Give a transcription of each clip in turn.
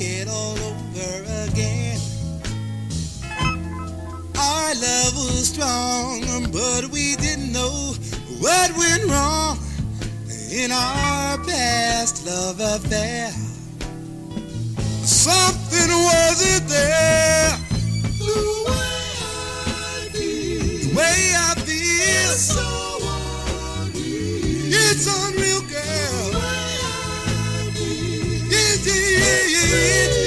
it all over again. Our love was strong, but we didn't know what went wrong in our past love affair. Something wasn't there. The way I feel, it's unreal, girl. It's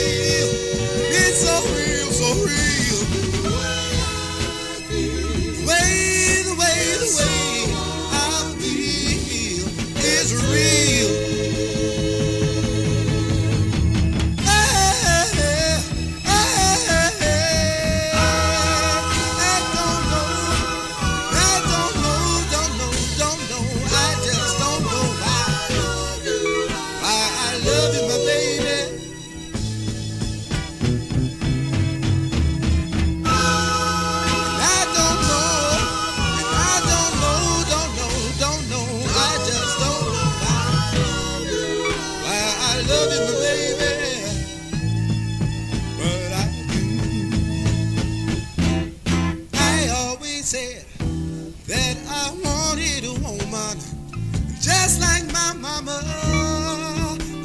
just like my mama,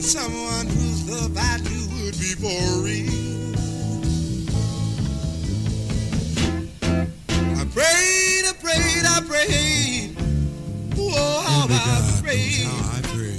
someone whose love I knew would be for real. I prayed, I prayed, I prayed. Oh, how I prayed How I pray.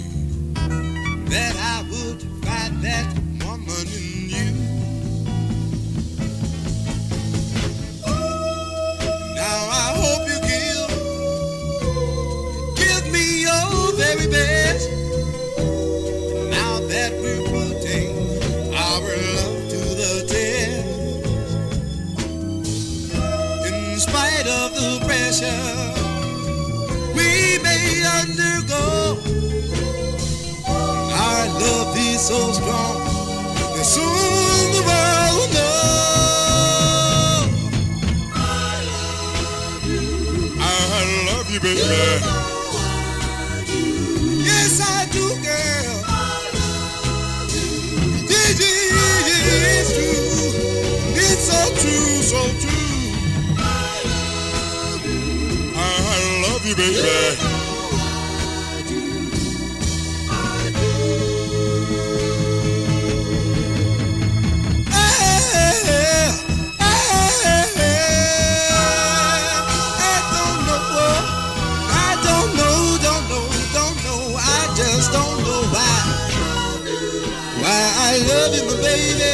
Spite of the pressure we may undergo. Our love is so strong, and soon the world will know. I love you, baby. Yes, I do, girl. This is true. It's so true, so true. Baby. I don't know, don't know, don't know. I just don't know why I love you, my baby.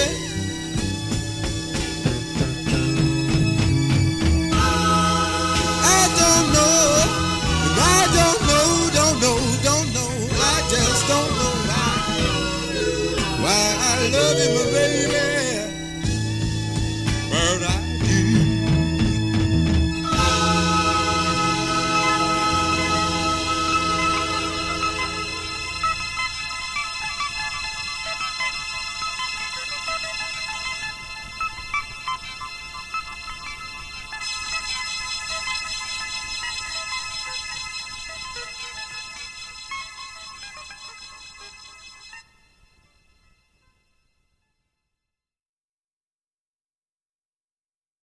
I don't know, love you, my baby.